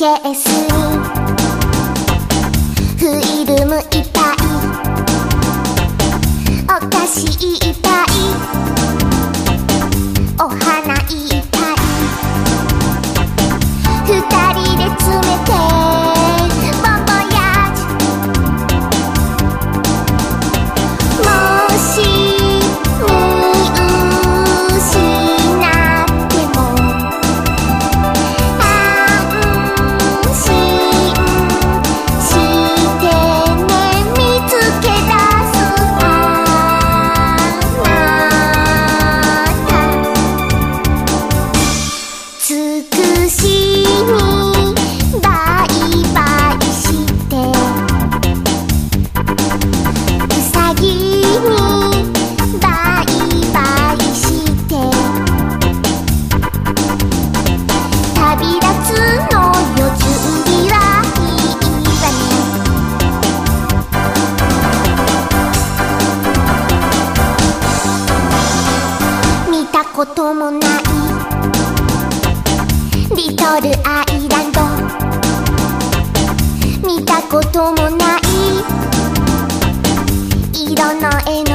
KS。もない。リトルアイランド。見たこともない。色の絵の